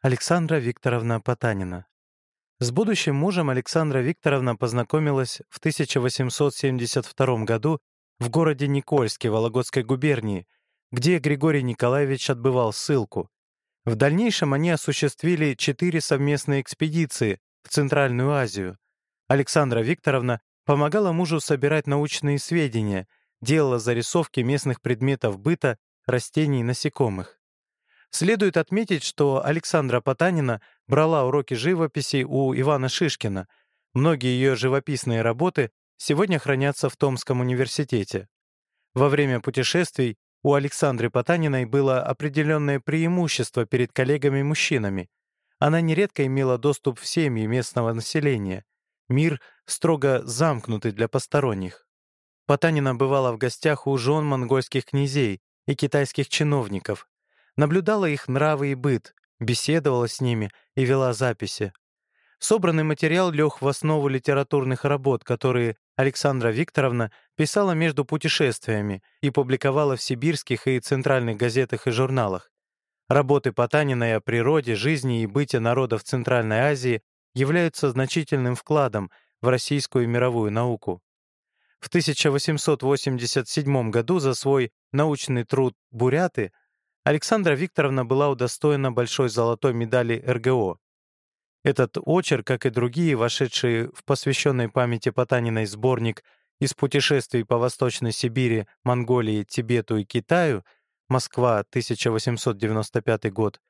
Александра Викторовна Потанина. С будущим мужем Александра Викторовна познакомилась в 1872 году в городе Никольске Вологодской губернии, где Григорий Николаевич отбывал ссылку. В дальнейшем они осуществили четыре совместные экспедиции в Центральную Азию. Александра Викторовна помогала мужу собирать научные сведения, делала зарисовки местных предметов быта, растений и насекомых. Следует отметить, что Александра Потанина брала уроки живописи у Ивана Шишкина. Многие ее живописные работы сегодня хранятся в Томском университете. Во время путешествий у Александры Потаниной было определенное преимущество перед коллегами-мужчинами. Она нередко имела доступ в семьи местного населения. Мир строго замкнутый для посторонних. Потанина бывала в гостях у жен монгольских князей и китайских чиновников, наблюдала их нравы и быт, беседовала с ними и вела записи. Собранный материал лег в основу литературных работ, которые Александра Викторовна писала между путешествиями и публиковала в сибирских и центральных газетах и журналах. Работы Потаниной о природе, жизни и быте народов Центральной Азии являются значительным вкладом в российскую и мировую науку. В 1887 году за свой научный труд «Буряты» Александра Викторовна была удостоена большой золотой медали РГО. Этот очерк, как и другие, вошедшие в посвященный памяти Потаниной сборник из путешествий по Восточной Сибири, Монголии, Тибету и Китаю, Москва, 1895 год,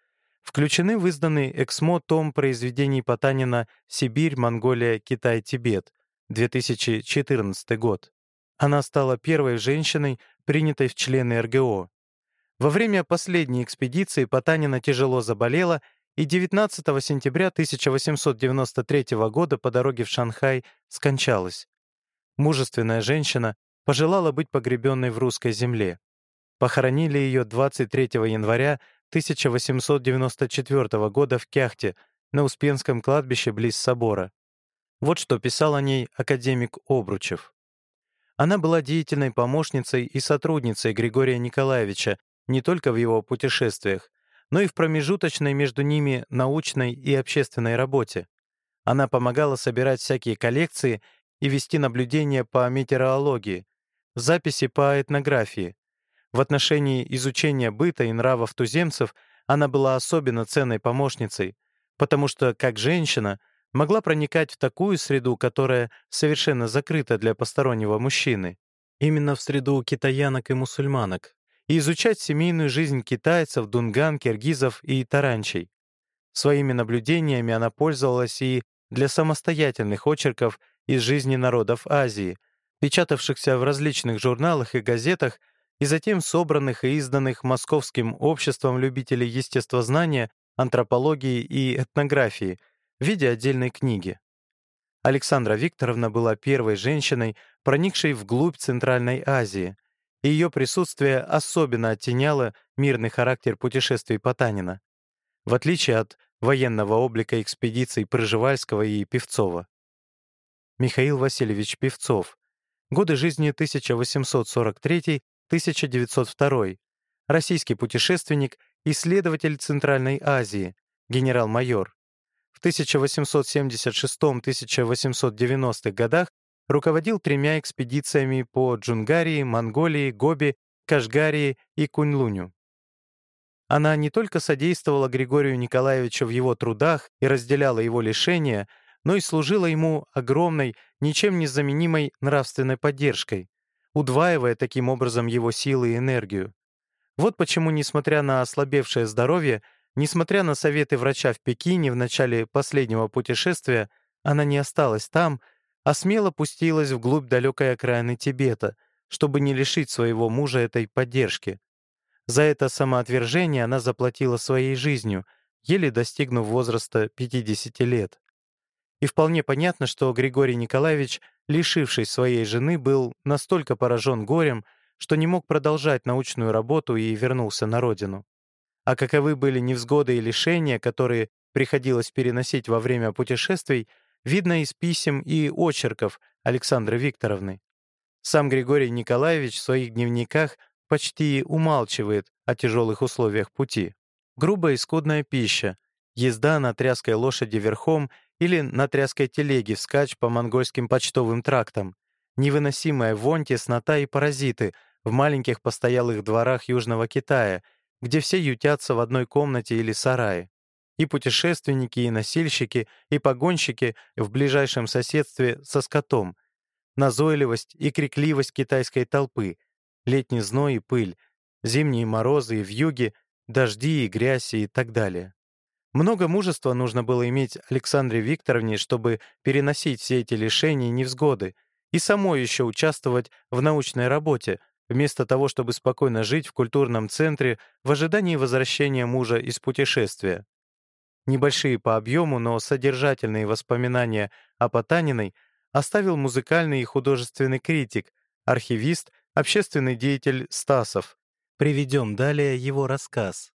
включены в изданный «Эксмо» том произведений Потанина «Сибирь, Монголия, Китай, Тибет», 2014 год. Она стала первой женщиной, принятой в члены РГО. Во время последней экспедиции Потанина тяжело заболела и 19 сентября 1893 года по дороге в Шанхай скончалась. Мужественная женщина пожелала быть погребенной в русской земле. Похоронили ее 23 января 1894 года в Кяхте, на Успенском кладбище близ собора. Вот что писал о ней академик Обручев. Она была деятельной помощницей и сотрудницей Григория Николаевича, не только в его путешествиях, но и в промежуточной между ними научной и общественной работе. Она помогала собирать всякие коллекции и вести наблюдения по метеорологии, записи по этнографии. В отношении изучения быта и нравов туземцев она была особенно ценной помощницей, потому что, как женщина, могла проникать в такую среду, которая совершенно закрыта для постороннего мужчины. Именно в среду китаянок и мусульманок, и изучать семейную жизнь китайцев, дунган, киргизов и таранчей. Своими наблюдениями она пользовалась и для самостоятельных очерков из жизни народов Азии, печатавшихся в различных журналах и газетах и затем собранных и изданных Московским обществом любителей естествознания, антропологии и этнографии в виде отдельной книги. Александра Викторовна была первой женщиной, проникшей вглубь Центральной Азии — и ее присутствие особенно оттеняло мирный характер путешествий Потанина, в отличие от военного облика экспедиций Пржевальского и Певцова. Михаил Васильевич Певцов. Годы жизни 1843-1902. Российский путешественник, исследователь Центральной Азии, генерал-майор. В 1876-1890 годах руководил тремя экспедициями по Джунгарии, Монголии, Гоби, Кашгарии и Куньлуню. Она не только содействовала Григорию Николаевичу в его трудах и разделяла его лишения, но и служила ему огромной, ничем не заменимой нравственной поддержкой, удваивая таким образом его силы и энергию. Вот почему, несмотря на ослабевшее здоровье, несмотря на советы врача в Пекине в начале последнего путешествия, она не осталась там, а смело пустилась вглубь далекой окраины Тибета, чтобы не лишить своего мужа этой поддержки. За это самоотвержение она заплатила своей жизнью, еле достигнув возраста 50 лет. И вполне понятно, что Григорий Николаевич, лишившись своей жены, был настолько поражен горем, что не мог продолжать научную работу и вернулся на родину. А каковы были невзгоды и лишения, которые приходилось переносить во время путешествий, видно из писем и очерков Александры Викторовны. Сам Григорий Николаевич в своих дневниках почти умалчивает о тяжелых условиях пути. Грубая и скудная пища, езда на тряской лошади верхом или на тряской телеге вскачь по монгольским почтовым трактам, невыносимая вонь, теснота и паразиты в маленьких постоялых дворах Южного Китая, где все ютятся в одной комнате или сарае. И путешественники, и носильщики, и погонщики в ближайшем соседстве со скотом. Назойливость и крикливость китайской толпы, летний зной и пыль, зимние морозы и вьюги, дожди и грязь и так далее. Много мужества нужно было иметь Александре Викторовне, чтобы переносить все эти лишения и невзгоды, и самой еще участвовать в научной работе, вместо того, чтобы спокойно жить в культурном центре в ожидании возвращения мужа из путешествия. Небольшие по объему, но содержательные воспоминания о Потаниной оставил музыкальный и художественный критик, архивист, общественный деятель Стасов. Приведем далее его рассказ.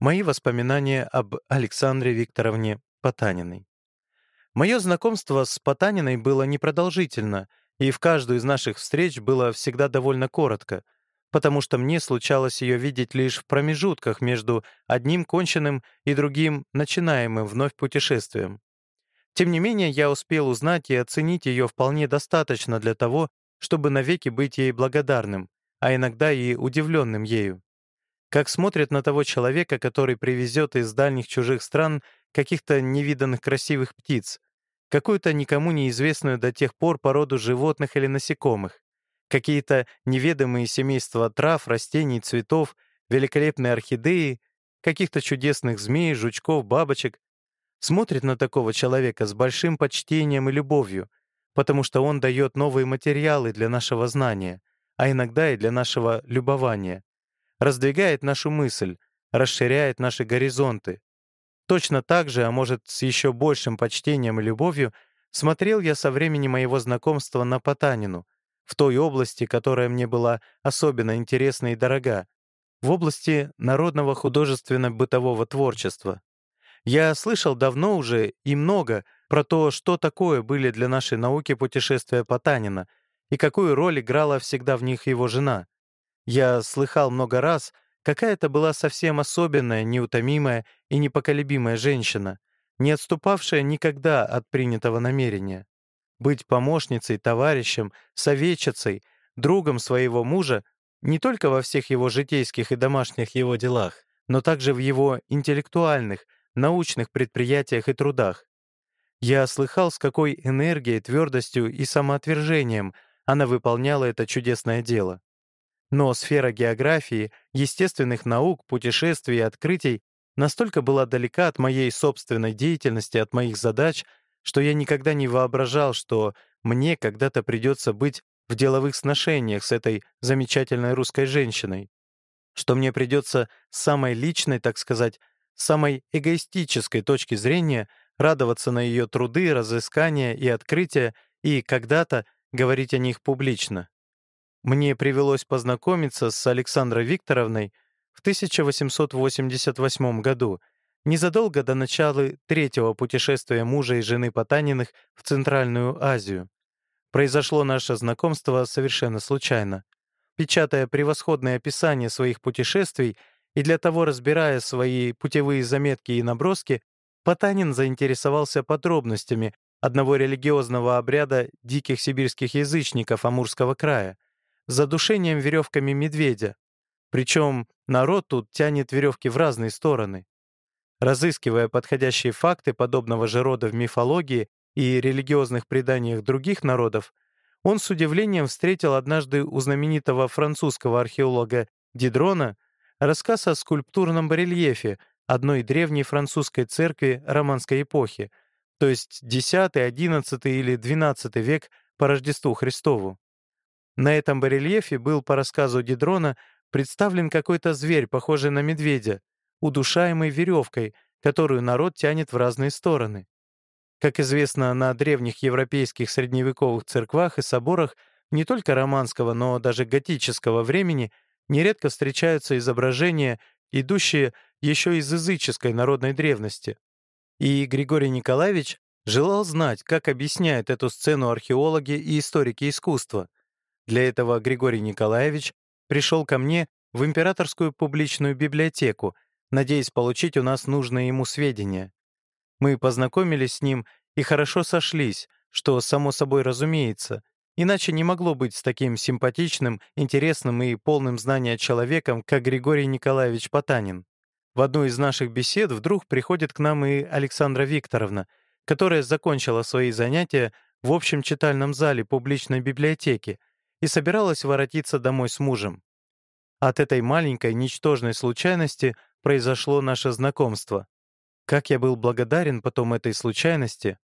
Мои воспоминания об Александре Викторовне Потаниной. Мое знакомство с Потаниной было непродолжительно, и в каждую из наших встреч было всегда довольно коротко, потому что мне случалось ее видеть лишь в промежутках между одним конченным и другим начинаемым вновь путешествием. Тем не менее, я успел узнать и оценить ее вполне достаточно для того, чтобы навеки быть ей благодарным, а иногда и удивленным ею как смотрят на того человека, который привезет из дальних чужих стран каких-то невиданных красивых птиц, какую-то никому неизвестную до тех пор породу животных или насекомых, какие-то неведомые семейства трав, растений, цветов, великолепные орхидеи, каких-то чудесных змей, жучков, бабочек. Смотрит на такого человека с большим почтением и любовью, потому что он дает новые материалы для нашего знания, а иногда и для нашего любования раздвигает нашу мысль, расширяет наши горизонты. Точно так же, а может, с еще большим почтением и любовью, смотрел я со времени моего знакомства на Потанину, в той области, которая мне была особенно интересна и дорога, в области народного художественно-бытового творчества. Я слышал давно уже и много про то, что такое были для нашей науки путешествия Потанина и какую роль играла всегда в них его жена. Я слыхал много раз, какая это была совсем особенная, неутомимая и непоколебимая женщина, не отступавшая никогда от принятого намерения. Быть помощницей, товарищем, советчицей, другом своего мужа не только во всех его житейских и домашних его делах, но также в его интеллектуальных, научных предприятиях и трудах. Я слыхал, с какой энергией, твердостью и самоотвержением она выполняла это чудесное дело. Но сфера географии, естественных наук, путешествий и открытий настолько была далека от моей собственной деятельности, от моих задач, что я никогда не воображал, что мне когда-то придется быть в деловых сношениях с этой замечательной русской женщиной, что мне придется с самой личной, так сказать, самой эгоистической точки зрения радоваться на ее труды, разыскания и открытия и когда-то говорить о них публично. Мне привелось познакомиться с Александрой Викторовной в 1888 году, незадолго до начала третьего путешествия мужа и жены Потаниных в Центральную Азию. Произошло наше знакомство совершенно случайно. Печатая превосходное описание своих путешествий и для того разбирая свои путевые заметки и наброски, Потанин заинтересовался подробностями одного религиозного обряда диких сибирских язычников Амурского края, задушением веревками медведя. Причем народ тут тянет веревки в разные стороны. Разыскивая подходящие факты подобного же рода в мифологии и религиозных преданиях других народов, он с удивлением встретил однажды у знаменитого французского археолога Дидрона рассказ о скульптурном барельефе одной древней французской церкви романской эпохи, то есть X, XI или XII век по Рождеству Христову. На этом барельефе был, по рассказу Дидрона, представлен какой-то зверь, похожий на медведя, удушаемый веревкой, которую народ тянет в разные стороны. Как известно, на древних европейских средневековых церквах и соборах не только романского, но даже готического времени нередко встречаются изображения, идущие еще из языческой народной древности. И Григорий Николаевич желал знать, как объясняют эту сцену археологи и историки искусства. Для этого Григорий Николаевич пришел ко мне в императорскую публичную библиотеку, надеясь получить у нас нужные ему сведения. Мы познакомились с ним и хорошо сошлись, что само собой разумеется, иначе не могло быть с таким симпатичным, интересным и полным знания человеком, как Григорий Николаевич Потанин. В одну из наших бесед вдруг приходит к нам и Александра Викторовна, которая закончила свои занятия в общем читальном зале публичной библиотеки и собиралась воротиться домой с мужем. От этой маленькой, ничтожной случайности произошло наше знакомство. Как я был благодарен потом этой случайности.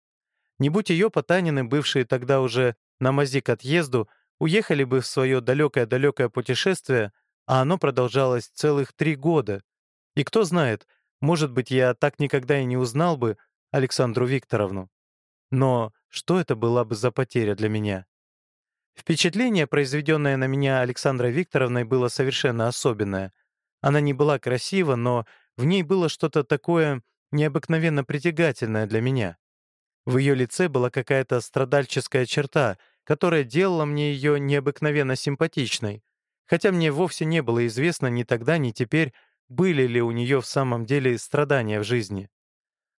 Не будь ее Потанины, бывшие тогда уже на мази к отъезду, уехали бы в свое далекое-далекое путешествие, а оно продолжалось целых три года. И кто знает, может быть, я так никогда и не узнал бы Александру Викторовну. Но что это была бы за потеря для меня? Впечатление, произведенное на меня Александрой Викторовной, было совершенно особенное. Она не была красива, но в ней было что-то такое необыкновенно притягательное для меня. В ее лице была какая-то страдальческая черта, которая делала мне ее необыкновенно симпатичной, хотя мне вовсе не было известно ни тогда, ни теперь, были ли у нее в самом деле страдания в жизни.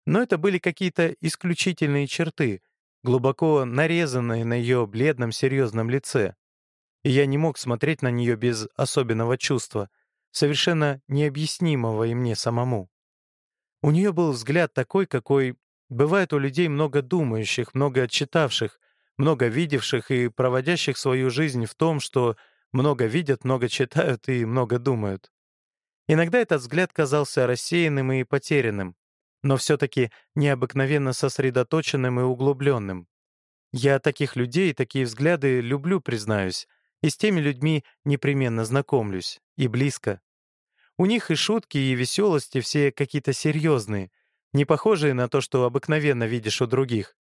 Но это были какие-то исключительные черты, глубоко нарезанные на ее бледном серьезном лице. И я не мог смотреть на нее без особенного чувства, совершенно необъяснимого и мне самому. У нее был взгляд такой, какой бывает у людей много думающих, много читавших, много видевших и проводящих свою жизнь в том, что много видят, много читают и много думают. Иногда этот взгляд казался рассеянным и потерянным, но все-таки необыкновенно сосредоточенным и углубленным. Я таких людей, такие взгляды люблю, признаюсь, и с теми людьми непременно знакомлюсь, и близко. У них и шутки, и веселости все какие-то серьезные, не похожие на то, что обыкновенно видишь у других.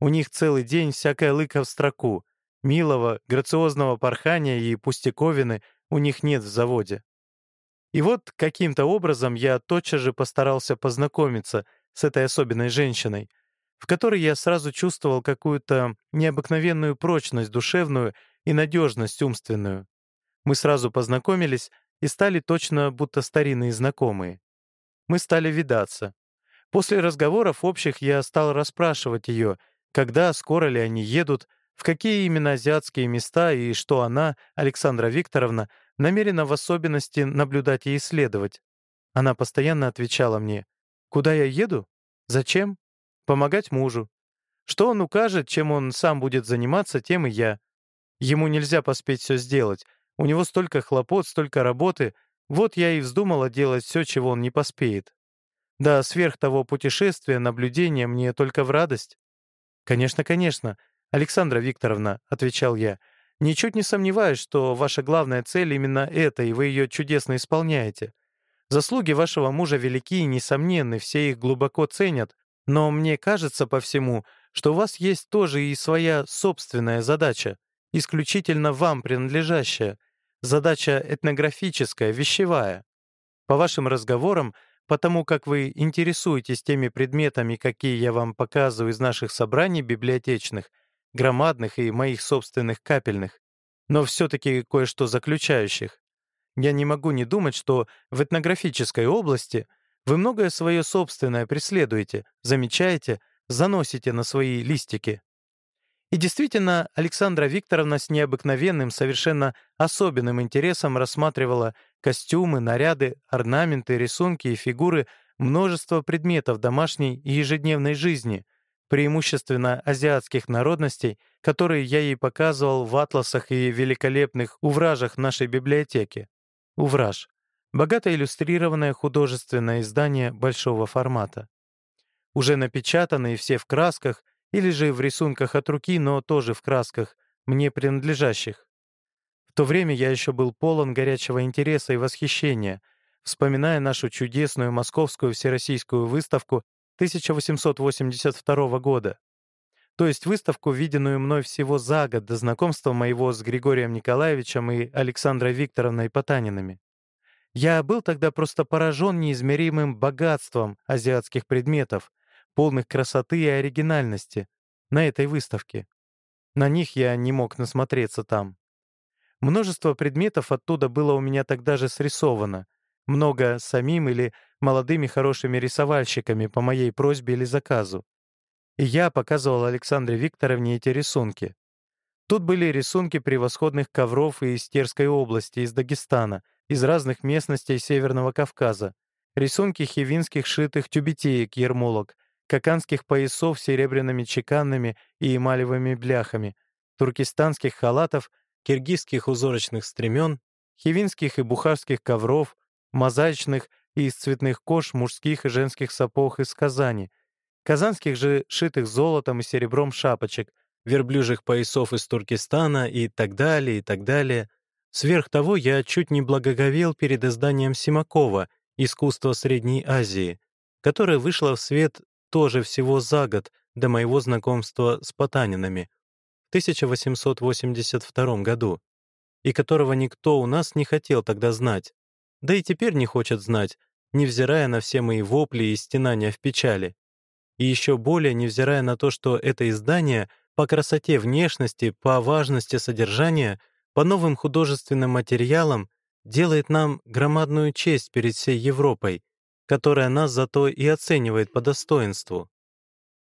У них целый день всякая лыка в строку, милого, грациозного порхания и пустяковины у них нет в заводе. И вот каким-то образом я тотчас же постарался познакомиться с этой особенной женщиной, в которой я сразу чувствовал какую-то необыкновенную прочность душевную и надежность умственную. Мы сразу познакомились и стали точно будто старинные знакомые. Мы стали видаться. После разговоров общих я стал расспрашивать ее, когда, скоро ли они едут, в какие именно азиатские места и что она, Александра Викторовна, намерена в особенности наблюдать и исследовать. Она постоянно отвечала мне, «Куда я еду? Зачем? Помогать мужу. Что он укажет, чем он сам будет заниматься, тем и я. Ему нельзя поспеть все сделать. У него столько хлопот, столько работы. Вот я и вздумала делать все, чего он не поспеет. Да, сверх того путешествия, наблюдения мне только в радость. «Конечно, конечно, Александра Викторовна», — отвечал я, — Ничуть не сомневаюсь, что ваша главная цель именно эта, и вы ее чудесно исполняете. Заслуги вашего мужа велики и несомненны, все их глубоко ценят, но мне кажется по всему, что у вас есть тоже и своя собственная задача, исключительно вам принадлежащая, задача этнографическая, вещевая. По вашим разговорам, потому как вы интересуетесь теми предметами, какие я вам показываю из наших собраний библиотечных, громадных и моих собственных капельных, но все-таки кое-что заключающих. Я не могу не думать, что в этнографической области вы многое свое собственное преследуете, замечаете, заносите на свои листики. И действительно, Александра Викторовна с необыкновенным, совершенно особенным интересом рассматривала костюмы, наряды, орнаменты, рисунки и фигуры множества предметов домашней и ежедневной жизни, преимущественно азиатских народностей, которые я ей показывал в атласах и великолепных увражах нашей библиотеки. Увраж — богато иллюстрированное художественное издание большого формата. Уже напечатанные все в красках или же в рисунках от руки, но тоже в красках, мне принадлежащих. В то время я еще был полон горячего интереса и восхищения, вспоминая нашу чудесную московскую всероссийскую выставку 1882 года, то есть выставку, виденную мной всего за год до знакомства моего с Григорием Николаевичем и Александрой Викторовной Потанинами. Я был тогда просто поражен неизмеримым богатством азиатских предметов, полных красоты и оригинальности, на этой выставке. На них я не мог насмотреться там. Множество предметов оттуда было у меня тогда же срисовано, много самим или молодыми хорошими рисовальщиками по моей просьбе или заказу. И я показывал Александре Викторовне эти рисунки. Тут были рисунки превосходных ковров из Терской области, из Дагестана, из разных местностей Северного Кавказа, рисунки хивинских шитых тюбетеек ермолок, каканских поясов с серебряными чеканными и эмалевыми бляхами, туркестанских халатов, киргизских узорочных стремен, хивинских и бухарских ковров, мозаичных и из цветных кож мужских и женских сапог из Казани, казанских же шитых золотом и серебром шапочек, верблюжих поясов из Туркестана и так далее, и так далее. Сверх того, я чуть не благоговел перед изданием Симакова «Искусство Средней Азии», которое вышло в свет тоже всего за год до моего знакомства с Потанинами в 1882 году, и которого никто у нас не хотел тогда знать, да и теперь не хочет знать, невзирая на все мои вопли и стенания в печали. И еще более невзирая на то, что это издание по красоте внешности, по важности содержания, по новым художественным материалам делает нам громадную честь перед всей Европой, которая нас зато и оценивает по достоинству.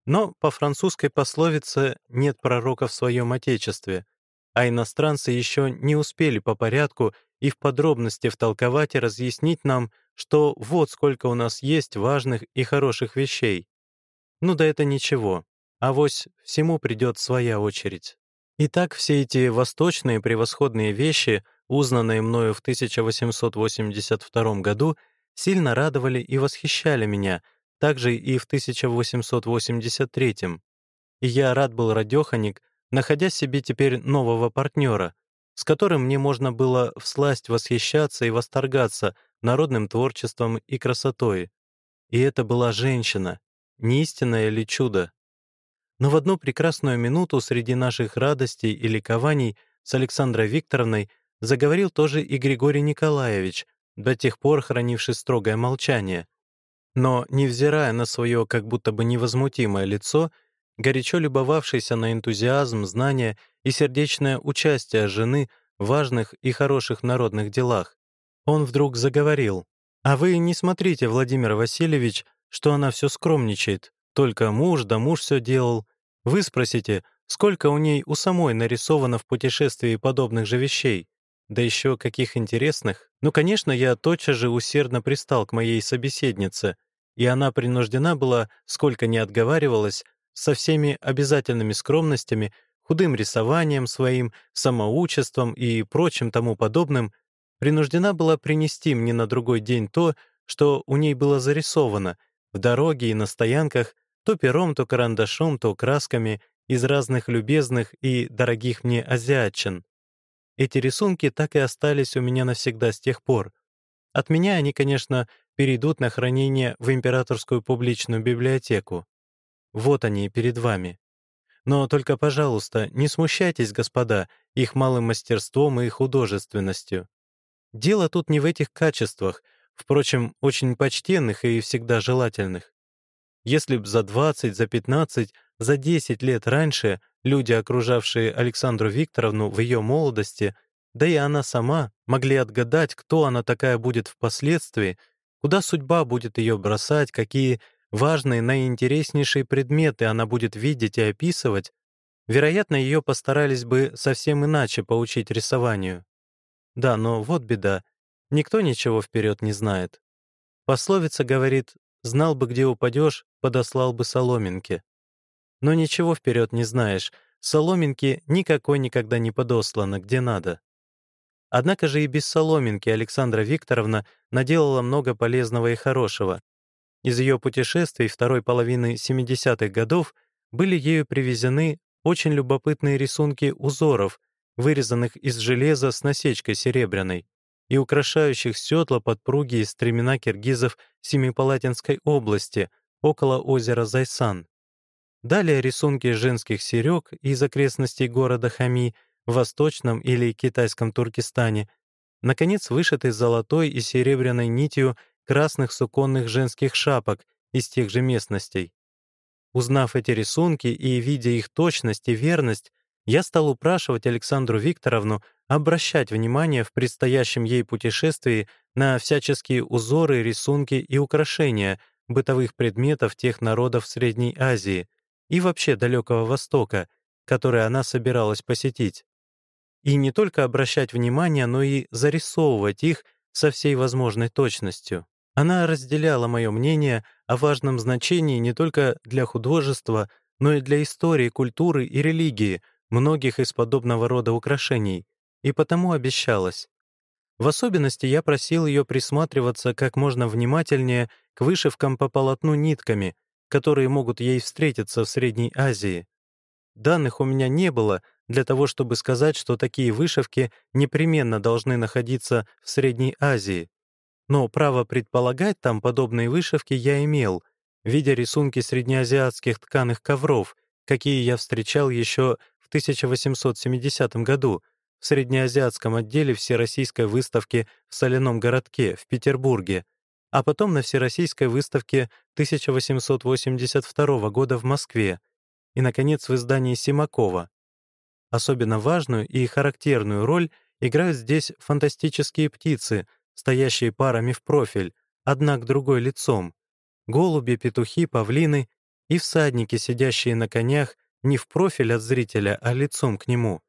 Но по французской пословице «нет пророка в своем Отечестве», а иностранцы еще не успели по порядку и в подробности втолковать и разъяснить нам, что вот сколько у нас есть важных и хороших вещей. Ну да это ничего, авось всему придет своя очередь. Итак, все эти восточные превосходные вещи, узнанные мною в 1882 году, сильно радовали и восхищали меня, также и в 1883 И я рад был радёханик, находя себе теперь нового партнера, с которым мне можно было всласть восхищаться и восторгаться народным творчеством и красотой. И это была женщина, не истинное ли чудо? Но в одну прекрасную минуту среди наших радостей и ликований с Александрой Викторовной заговорил тоже и Григорий Николаевич, до тех пор хранивший строгое молчание. Но, невзирая на свое как будто бы невозмутимое лицо, горячо любовавшийся на энтузиазм, знания и сердечное участие жены в важных и хороших народных делах, он вдруг заговорил. «А вы не смотрите, Владимир Васильевич, что она все скромничает, только муж да муж все делал. Вы спросите, сколько у ней у самой нарисовано в путешествии подобных же вещей? Да еще каких интересных. Ну, конечно, я тотчас же усердно пристал к моей собеседнице, и она принуждена была, сколько не отговаривалась, со всеми обязательными скромностями, худым рисованием своим, самоучеством и прочим тому подобным, принуждена была принести мне на другой день то, что у ней было зарисовано, в дороге и на стоянках, то пером, то карандашом, то красками из разных любезных и дорогих мне азиатчин. Эти рисунки так и остались у меня навсегда с тех пор. От меня они, конечно, перейдут на хранение в Императорскую публичную библиотеку. Вот они перед вами. Но только, пожалуйста, не смущайтесь, господа, их малым мастерством и художественностью. Дело тут не в этих качествах, впрочем, очень почтенных и всегда желательных. Если б за 20, за 15, за 10 лет раньше люди, окружавшие Александру Викторовну в ее молодости, да и она сама, могли отгадать, кто она такая будет впоследствии, куда судьба будет ее бросать, какие важные, наинтереснейшие предметы она будет видеть и описывать, вероятно, ее постарались бы совсем иначе поучить рисованию. Да, но вот беда. Никто ничего вперед не знает. Пословица говорит Знал бы, где упадешь, подослал бы соломинки. Но ничего вперед не знаешь, соломинки никакой никогда не подослано, где надо. Однако же и без соломинки Александра Викторовна наделала много полезного и хорошего. Из ее путешествий второй половины 70-х годов были ею привезены очень любопытные рисунки узоров, вырезанных из железа с насечкой серебряной и украшающих седла подпруги из стремена киргизов Семипалатинской области, около озера Зайсан. Далее рисунки женских серег из окрестностей города Хами в восточном или китайском Туркестане, наконец вышиты золотой и серебряной нитью красных суконных женских шапок из тех же местностей. Узнав эти рисунки и видя их точность и верность, я стал упрашивать Александру Викторовну обращать внимание в предстоящем ей путешествии на всяческие узоры, рисунки и украшения бытовых предметов тех народов Средней Азии и вообще Далекого Востока, которые она собиралась посетить. И не только обращать внимание, но и зарисовывать их со всей возможной точностью. Она разделяла мое мнение о важном значении не только для художества, но и для истории, культуры и религии многих из подобного рода украшений, и потому обещалась. В особенности я просил ее присматриваться как можно внимательнее к вышивкам по полотну нитками, которые могут ей встретиться в Средней Азии. Данных у меня не было для того, чтобы сказать, что такие вышивки непременно должны находиться в Средней Азии. Но право предполагать там подобные вышивки я имел, видя рисунки среднеазиатских тканых ковров, какие я встречал еще в 1870 году в среднеазиатском отделе Всероссийской выставки в Соляном городке в Петербурге, а потом на Всероссийской выставке 1882 года в Москве и, наконец, в издании Симакова. Особенно важную и характерную роль играют здесь фантастические птицы, стоящие парами в профиль, одна к другой лицом, голуби, петухи, павлины и всадники, сидящие на конях не в профиль от зрителя, а лицом к нему.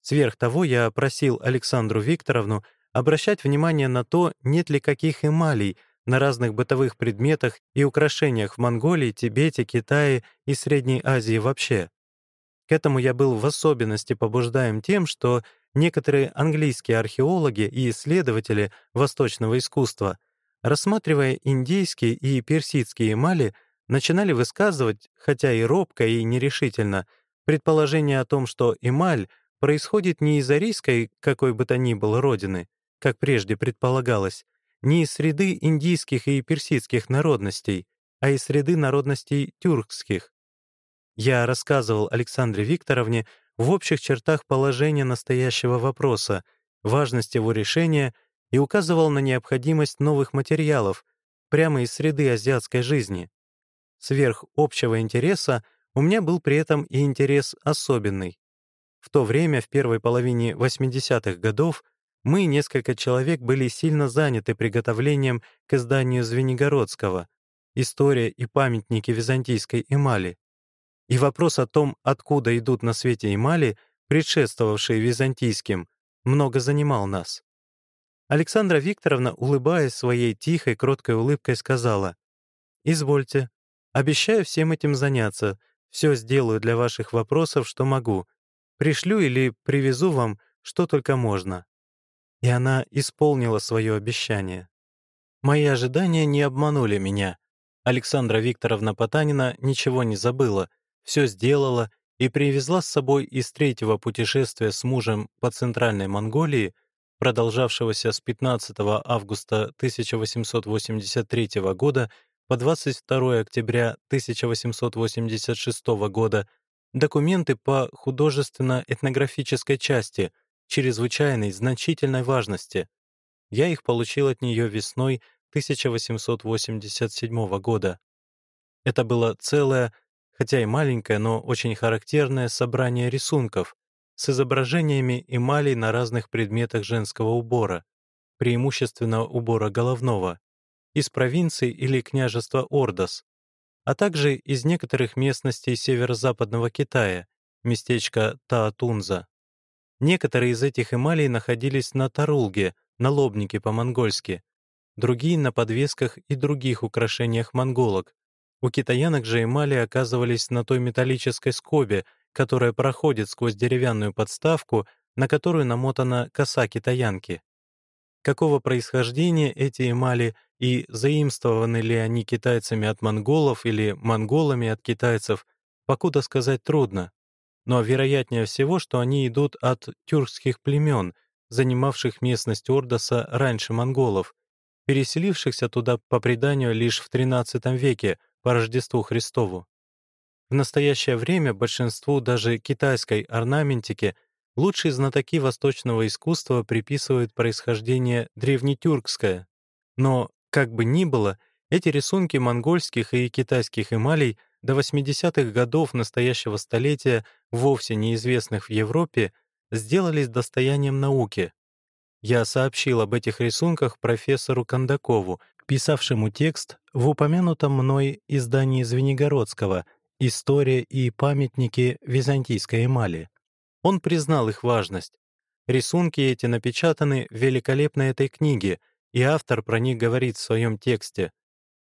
Сверх того, я просил Александру Викторовну обращать внимание на то, нет ли каких эмалей на разных бытовых предметах и украшениях в Монголии, Тибете, Китае и Средней Азии вообще. К этому я был в особенности побуждаем тем, что некоторые английские археологи и исследователи восточного искусства, рассматривая индейские и персидские эмали, начинали высказывать, хотя и робко и нерешительно, предположение о том, что эмаль происходит не из арийской какой бы то ни было родины, как прежде предполагалось, не из среды индийских и персидских народностей, а из среды народностей тюркских. Я рассказывал Александре Викторовне в общих чертах положения настоящего вопроса, важность его решения и указывал на необходимость новых материалов прямо из среды азиатской жизни. Сверх общего интереса у меня был при этом и интерес особенный. В то время, в первой половине 80-х годов, мы, несколько человек, были сильно заняты приготовлением к изданию Звенигородского «История и памятники византийской эмали». И вопрос о том, откуда идут на свете эмали, предшествовавшие византийским, много занимал нас. Александра Викторовна, улыбаясь своей тихой, кроткой улыбкой, сказала, «Извольте, обещаю всем этим заняться, все сделаю для ваших вопросов, что могу. Пришлю или привезу вам, что только можно». И она исполнила свое обещание. Мои ожидания не обманули меня. Александра Викторовна Потанина ничего не забыла, все сделала и привезла с собой из третьего путешествия с мужем по Центральной Монголии, продолжавшегося с 15 августа 1883 года по 22 октября 1886 года, документы по художественно-этнографической части чрезвычайной значительной важности. Я их получил от нее весной 1887 года. Это было целое хотя и маленькое, но очень характерное собрание рисунков с изображениями эмалей на разных предметах женского убора, преимущественно убора головного, из провинции или княжества Ордос, а также из некоторых местностей северо-западного Китая, местечка Таатунза. Некоторые из этих эмалей находились на тарулге, на лобнике по-монгольски, другие — на подвесках и других украшениях монголок, у китаянок же эмали оказывались на той металлической скобе, которая проходит сквозь деревянную подставку, на которую намотана коса китаянки. Какого происхождения эти эмали и заимствованы ли они китайцами от монголов или монголами от китайцев, покуда сказать трудно. Но вероятнее всего, что они идут от тюркских племен, занимавших местность Ордоса раньше монголов, переселившихся туда по преданию лишь в XIII веке, по Рождеству Христову. В настоящее время большинству даже китайской орнаментики лучшие знатоки восточного искусства приписывают происхождение древнетюркское. Но, как бы ни было, эти рисунки монгольских и китайских эмалей до 80-х годов настоящего столетия, вовсе неизвестных в Европе, сделались достоянием науки. Я сообщил об этих рисунках профессору Кондакову, писавшему текст в упомянутом мной издании Звенигородского «История и памятники византийской эмали». Он признал их важность. Рисунки эти напечатаны в великолепной этой книге, и автор про них говорит в своем тексте.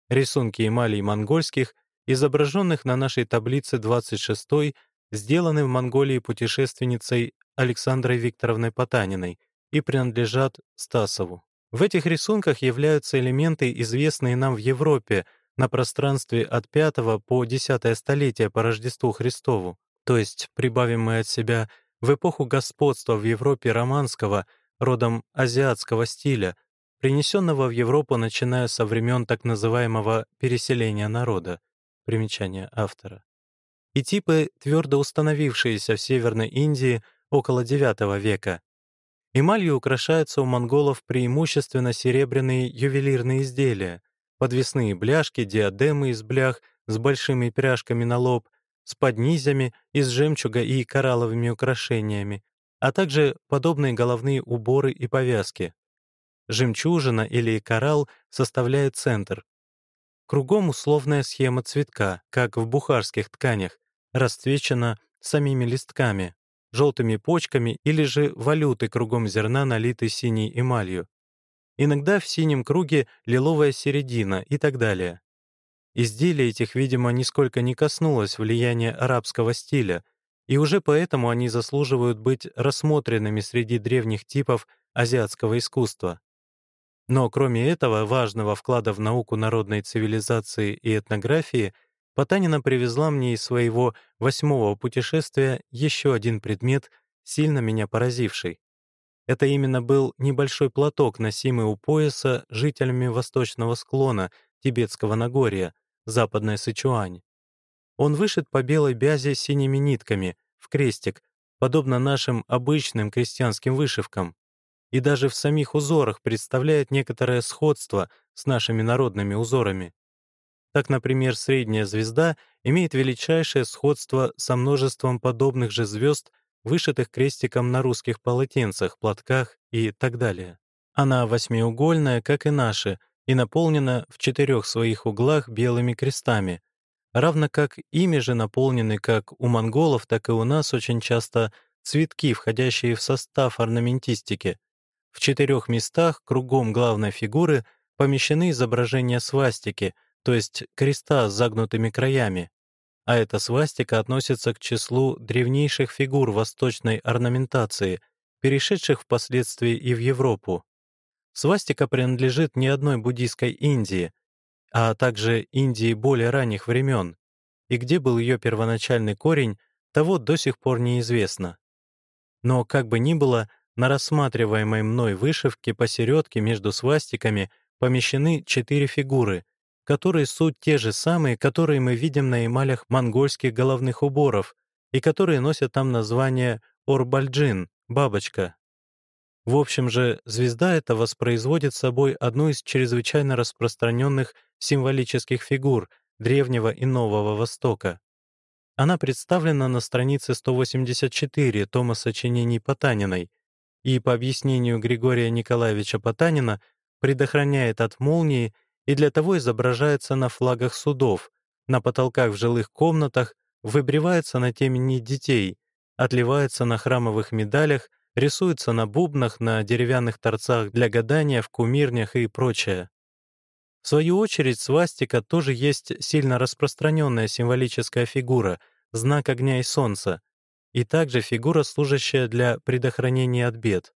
Рисунки эмалей монгольских, изображенных на нашей таблице 26 сделаны в Монголии путешественницей Александрой Викторовной Потаниной и принадлежат Стасову. В этих рисунках являются элементы, известные нам в Европе на пространстве от V по X столетие по Рождеству Христову, то есть, прибавим мы от себя, в эпоху господства в Европе романского, родом азиатского стиля, принесенного в Европу начиная со времен так называемого переселения народа, примечание автора. И типы, твердо установившиеся в Северной Индии около IX века, Эмалью украшаются у монголов преимущественно серебряные ювелирные изделия, подвесные бляшки, диадемы из блях с большими пряжками на лоб, с поднизями из жемчуга и коралловыми украшениями, а также подобные головные уборы и повязки. Жемчужина или коралл составляют центр. Кругом условная схема цветка, как в бухарских тканях, расцвечена самими листками, желтыми почками или же валюты кругом зерна, налитой синей эмалью. Иногда в синем круге лиловая середина и так далее. Изделия этих, видимо, нисколько не коснулось влияния арабского стиля, и уже поэтому они заслуживают быть рассмотренными среди древних типов азиатского искусства. Но кроме этого важного вклада в науку народной цивилизации и этнографии — Потанина привезла мне из своего восьмого путешествия еще один предмет, сильно меня поразивший. Это именно был небольшой платок, носимый у пояса жителями восточного склона Тибетского Нагорья, западная Сычуань. Он вышит по белой бязе синими нитками, в крестик, подобно нашим обычным крестьянским вышивкам, и даже в самих узорах представляет некоторое сходство с нашими народными узорами. Так, например, средняя звезда имеет величайшее сходство со множеством подобных же звезд, вышитых крестиком на русских полотенцах, платках и так далее. Она восьмиугольная, как и наши, и наполнена в четырех своих углах белыми крестами, равно как ими же наполнены как у монголов, так и у нас очень часто цветки, входящие в состав орнаментистики. В четырех местах кругом главной фигуры помещены изображения свастики — то есть креста с загнутыми краями, а эта свастика относится к числу древнейших фигур восточной орнаментации, перешедших впоследствии и в Европу. Свастика принадлежит не одной буддийской Индии, а также Индии более ранних времен, и где был ее первоначальный корень, того до сих пор неизвестно. Но, как бы ни было, на рассматриваемой мной вышивке посередке между свастиками помещены четыре фигуры — которые суть те же самые, которые мы видим на эмалях монгольских головных уборов и которые носят там название Орбальджин — бабочка. В общем же, звезда эта воспроизводит собой одну из чрезвычайно распространенных символических фигур Древнего и Нового Востока. Она представлена на странице 184 тома сочинений Потаниной и, по объяснению Григория Николаевича Потанина, предохраняет от молнии и для того изображается на флагах судов, на потолках в жилых комнатах, выбривается на темени детей, отливается на храмовых медалях, рисуется на бубнах, на деревянных торцах для гадания, в кумирнях и прочее. В свою очередь, свастика тоже есть сильно распространенная символическая фигура, знак огня и солнца, и также фигура, служащая для предохранения от бед.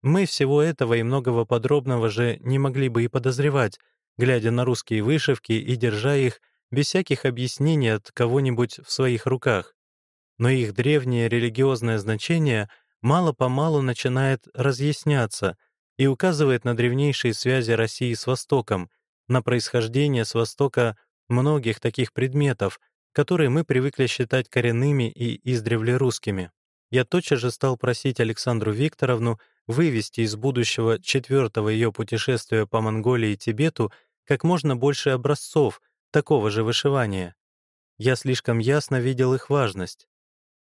Мы всего этого и многого подробного же не могли бы и подозревать, глядя на русские вышивки и держа их без всяких объяснений от кого-нибудь в своих руках. Но их древнее религиозное значение мало-помалу начинает разъясняться и указывает на древнейшие связи России с Востоком, на происхождение с Востока многих таких предметов, которые мы привыкли считать коренными и издревле русскими. Я тотчас же стал просить Александру Викторовну вывести из будущего четвертого ее путешествия по Монголии и Тибету как можно больше образцов такого же вышивания. Я слишком ясно видел их важность.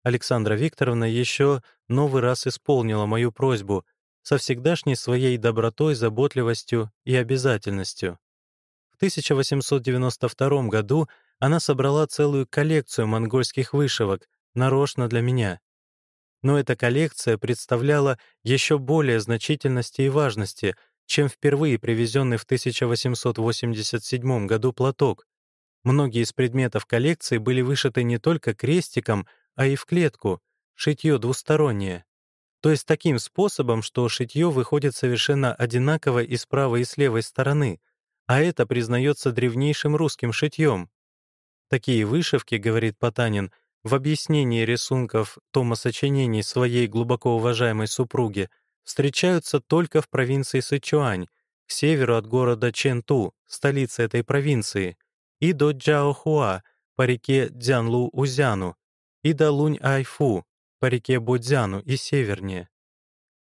Александра Викторовна еще новый раз исполнила мою просьбу со всегдашней своей добротой, заботливостью и обязательностью. В 1892 году она собрала целую коллекцию монгольских вышивок, нарочно для меня. Но эта коллекция представляла еще более значительности и важности, чем впервые привезенный в 1887 году платок. Многие из предметов коллекции были вышиты не только крестиком, а и в клетку, шитье двустороннее. То есть таким способом, что шитье выходит совершенно одинаково и с правой и с левой стороны, а это признается древнейшим русским шитьем. Такие вышивки, говорит Потанин, в объяснении рисунков тома сочинений своей глубоко уважаемой супруги встречаются только в провинции Сычуань, к северу от города Ченту, столицы этой провинции, и до Джаохуа по реке Дзянлу-Узяну, и до Лунь-Айфу по реке Бодзяну и севернее.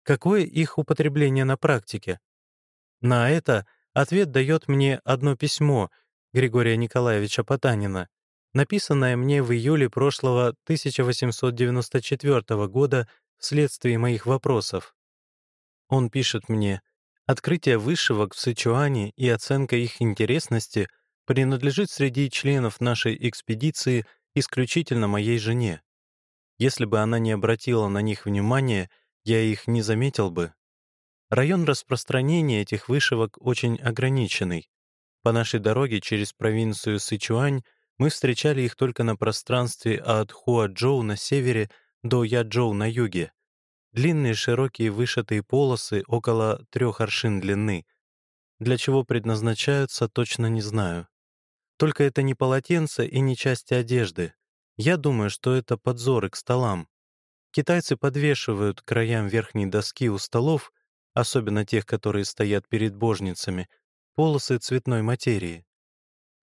Какое их употребление на практике? На это ответ дает мне одно письмо Григория Николаевича Потанина, написанное мне в июле прошлого 1894 года вследствие моих вопросов. Он пишет мне, «Открытие вышивок в Сычуане и оценка их интересности принадлежит среди членов нашей экспедиции исключительно моей жене. Если бы она не обратила на них внимания, я их не заметил бы. Район распространения этих вышивок очень ограниченный. По нашей дороге через провинцию Сычуань мы встречали их только на пространстве от Хуаджоу на севере до Яджоу на юге. Длинные широкие вышитые полосы около трех аршин длины. Для чего предназначаются, точно не знаю. Только это не полотенце и не части одежды. Я думаю, что это подзоры к столам. Китайцы подвешивают к краям верхней доски у столов, особенно тех, которые стоят перед божницами, полосы цветной материи.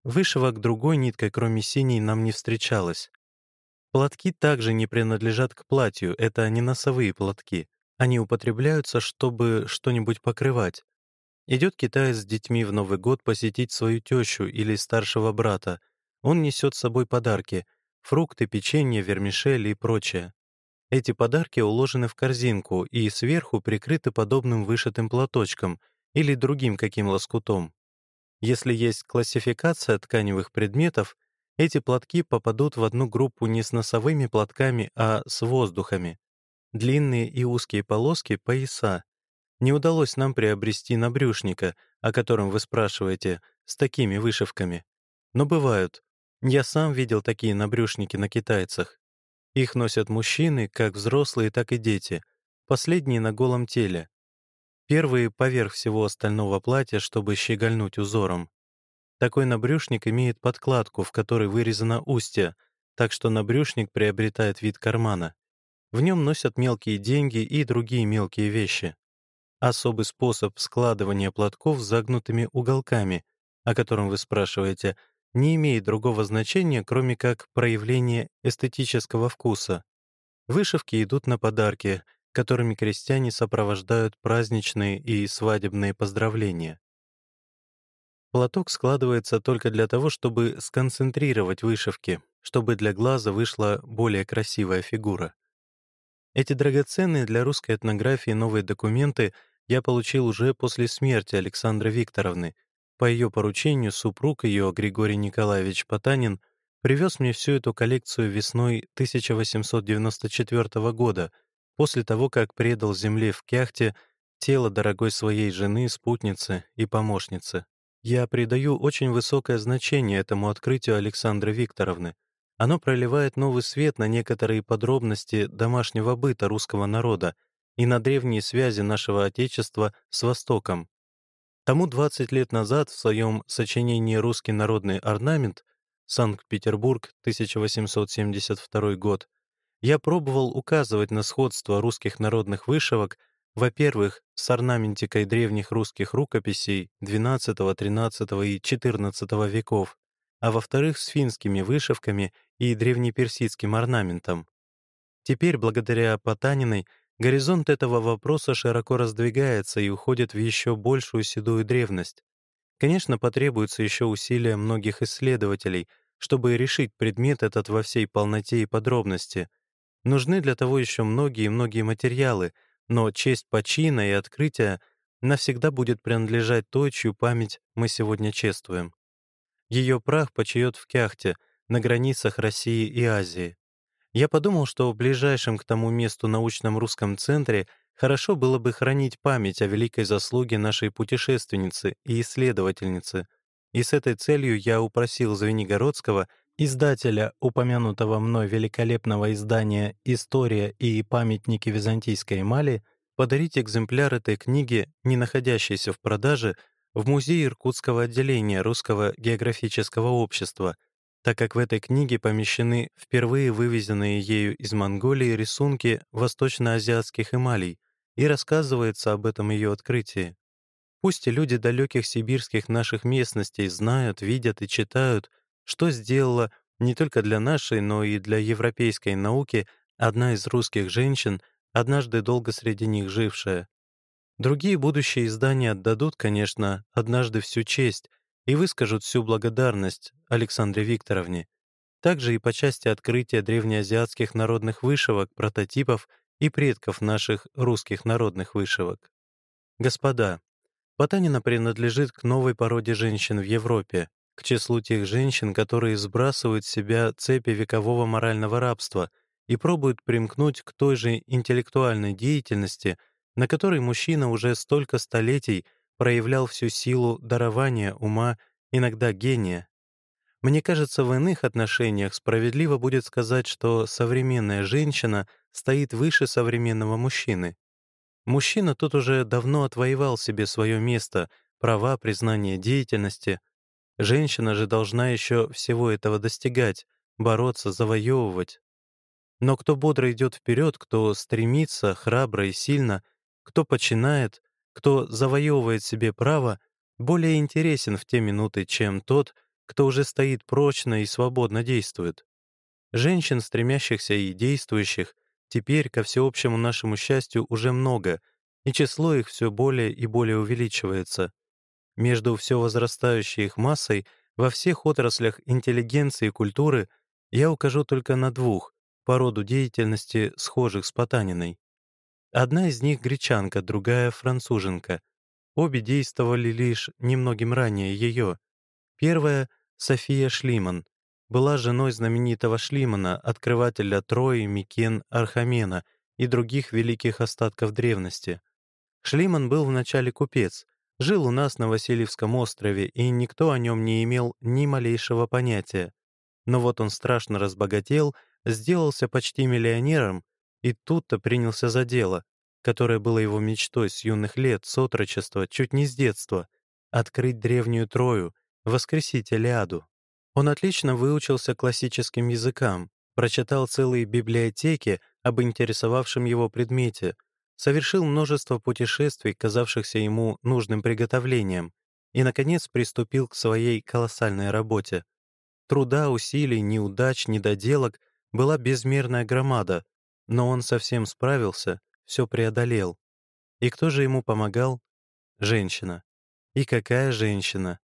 Вышивок другой ниткой, кроме синей, нам не встречалось. Платки также не принадлежат к платью, это не носовые платки. Они употребляются, чтобы что-нибудь покрывать. Идет китаец с детьми в Новый год посетить свою тещу или старшего брата. Он несет с собой подарки — фрукты, печенье, вермишель и прочее. Эти подарки уложены в корзинку и сверху прикрыты подобным вышитым платочком или другим каким лоскутом. Если есть классификация тканевых предметов, эти платки попадут в одну группу не с носовыми платками, а с воздухами. Длинные и узкие полоски — пояса. Не удалось нам приобрести набрюшника, о котором вы спрашиваете, с такими вышивками. Но бывают. Я сам видел такие набрюшники на китайцах. Их носят мужчины, как взрослые, так и дети, последние на голом теле. Первые поверх всего остального платья, чтобы щегольнуть узором. Такой набрюшник имеет подкладку, в которой вырезано устье, так что набрюшник приобретает вид кармана. В нем носят мелкие деньги и другие мелкие вещи. Особый способ складывания платков с загнутыми уголками, о котором вы спрашиваете — не имеет другого значения, кроме как проявление эстетического вкуса. Вышивки идут на подарки, которыми крестьяне сопровождают праздничные и свадебные поздравления. Платок складывается только для того, чтобы сконцентрировать вышивки, чтобы для глаза вышла более красивая фигура. Эти драгоценные для русской этнографии новые документы я получил уже после смерти Александры Викторовны, по ее поручению супруг ее, Григорий Николаевич Потанин, привез мне всю эту коллекцию весной 1894 года, после того, как предал земле в Кяхте тело дорогой своей жены, спутницы и помощницы. Я придаю очень высокое значение этому открытию Александры Викторовны. Оно проливает новый свет на некоторые подробности домашнего быта русского народа и на древние связи нашего Отечества с Востоком, Тому 20 лет назад в своем сочинении «Русский народный орнамент» Санкт-Петербург, 1872 год, я пробовал указывать на сходство русских народных вышивок, во-первых, с орнаментикой древних русских рукописей XII, XIII и XIV веков, а во-вторых, с финскими вышивками и древнеперсидским орнаментом. Теперь, благодаря Потаниной, Горизонт этого вопроса широко раздвигается и уходит в еще большую седую древность. Конечно, потребуется еще усилия многих исследователей, чтобы решить предмет этот во всей полноте и подробности. Нужны для того еще многие и многие материалы, но честь почина и открытия навсегда будет принадлежать той, чью память мы сегодня чествуем. Ее прах почиет в Кяхте, на границах России и Азии. Я подумал, что в ближайшем к тому месту научном русском центре хорошо было бы хранить память о великой заслуге нашей путешественницы и исследовательницы, и с этой целью я упросил Звенигородского, издателя упомянутого мной великолепного издания «История и памятники византийской эмали», подарить экземпляр этой книги, не находящейся в продаже, в музей Иркутского отделения Русского географического общества — так как в этой книге помещены впервые вывезенные ею из Монголии рисунки восточноазиатских эмалей и рассказывается об этом ее открытии. Пусть и люди далеких сибирских наших местностей знают, видят и читают, что сделала не только для нашей, но и для европейской науки одна из русских женщин, однажды долго среди них жившая. Другие будущие издания отдадут, конечно, однажды всю честь, и выскажут всю благодарность Александре Викторовне, также и по части открытия древнеазиатских народных вышивок, прототипов и предков наших русских народных вышивок. Господа, Потанина принадлежит к новой породе женщин в Европе, к числу тех женщин, которые сбрасывают с себя цепи векового морального рабства и пробуют примкнуть к той же интеллектуальной деятельности, на которой мужчина уже столько столетий проявлял всю силу дарования, ума, иногда гения. Мне кажется, в иных отношениях справедливо будет сказать, что современная женщина стоит выше современного мужчины. Мужчина тут уже давно отвоевал себе свое место, права, признание деятельности. Женщина же должна еще всего этого достигать, бороться, завоевывать. Но кто бодро идет вперед, кто стремится храбро и сильно, кто починает, кто завоевывает себе право, более интересен в те минуты, чем тот, кто уже стоит прочно и свободно действует. Женщин, стремящихся и действующих, теперь, ко всеобщему нашему счастью, уже много, и число их все более и более увеличивается. Между все возрастающей их массой во всех отраслях интеллигенции и культуры я укажу только на двух по роду деятельности, схожих с Потаниной. Одна из них гречанка, другая — француженка. Обе действовали лишь немногим ранее ее. Первая — София Шлиман, была женой знаменитого Шлимана, открывателя Трои, Микен, Архамена и других великих остатков древности. Шлиман был вначале купец, жил у нас на Васильевском острове, и никто о нем не имел ни малейшего понятия. Но вот он страшно разбогател, сделался почти миллионером и тут-то принялся за дело, которое было его мечтой с юных лет, с отрочества, чуть не с детства — открыть древнюю Трою, воскресить Элиаду. Он отлично выучился классическим языкам, прочитал целые библиотеки об интересовавшем его предмете, совершил множество путешествий, казавшихся ему нужным приготовлением, и, наконец, приступил к своей колоссальной работе. Труда, усилий, неудач, недоделок была безмерная громада, но он совсем справился, все преодолел. И кто же ему помогал? Женщина. И какая женщина?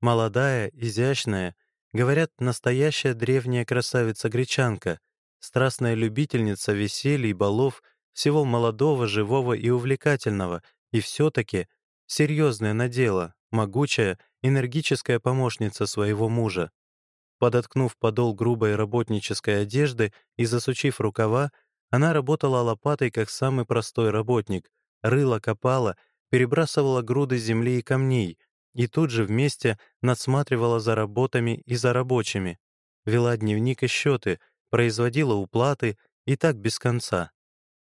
Молодая, изящная, говорят, настоящая древняя красавица-гречанка, страстная любительница веселья и балов, всего молодого, живого и увлекательного, и все-таки серьезная на дело, могучая, энергическая помощница своего мужа. Подоткнув подол грубой работнической одежды и засучив рукава, она работала лопатой, как самый простой работник, рыла, копала, перебрасывала груды земли и камней, и тут же вместе надсматривала за работами и за рабочими, вела дневник и счеты, производила уплаты и так без конца.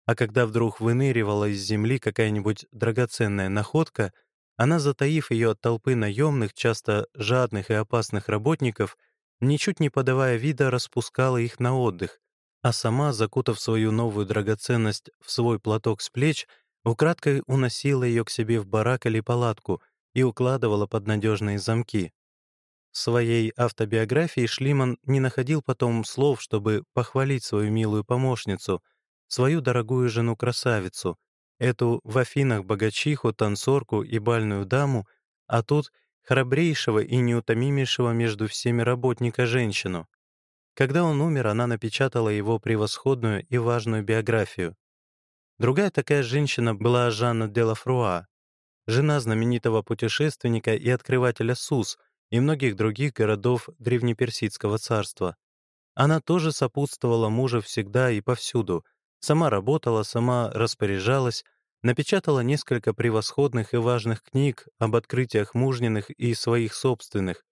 А когда вдруг выныривала из земли какая-нибудь драгоценная находка, она, затаив ее от толпы наемных, часто жадных и опасных работников, ничуть не подавая вида, распускала их на отдых, а сама, закутав свою новую драгоценность в свой платок с плеч, украдкой уносила ее к себе в барак или палатку и укладывала под надежные замки. В своей автобиографии Шлиман не находил потом слов, чтобы похвалить свою милую помощницу, свою дорогую жену-красавицу, эту в Афинах богачиху, танцорку и бальную даму, а тут храбрейшего и неутомимейшего между всеми работника женщину. Когда он умер, она напечатала его превосходную и важную биографию. Другая такая женщина была Жанна де Лафруа, жена знаменитого путешественника и открывателя Сус и многих других городов Древнеперсидского царства. Она тоже сопутствовала мужу всегда и повсюду, сама работала, сама распоряжалась, напечатала несколько превосходных и важных книг об открытиях мужниных и своих собственных,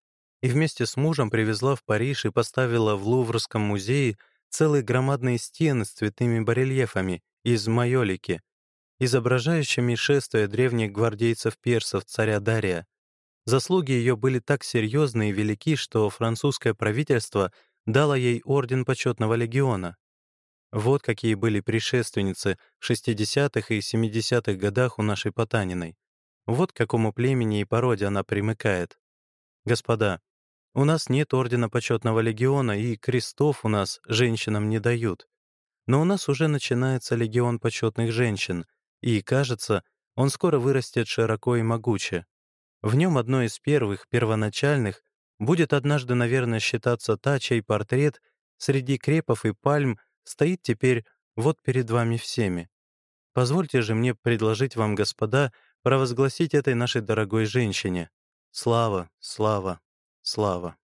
и вместе с мужем привезла в Париж и поставила в Луврском музее целые громадные стены с цветными барельефами из майолики, изображающими шествие древних гвардейцев-персов царя Дария. Заслуги ее были так серьезны и велики, что французское правительство дало ей орден почетного легиона. Вот какие были предшественницы в 60-х и 70-х годах у нашей Потаниной. Вот к какому племени и породе она примыкает. Господа, у нас нет ордена почетного легиона, и крестов у нас женщинам не дают. Но у нас уже начинается легион почетных женщин, и, кажется, он скоро вырастет широко и могуче. В нем одной из первых, первоначальных, будет однажды, наверное, считаться та, чей портрет среди крепов и пальм стоит теперь вот перед вами всеми. Позвольте же мне предложить вам, господа, провозгласить этой нашей дорогой женщине. Слава, слава, слава.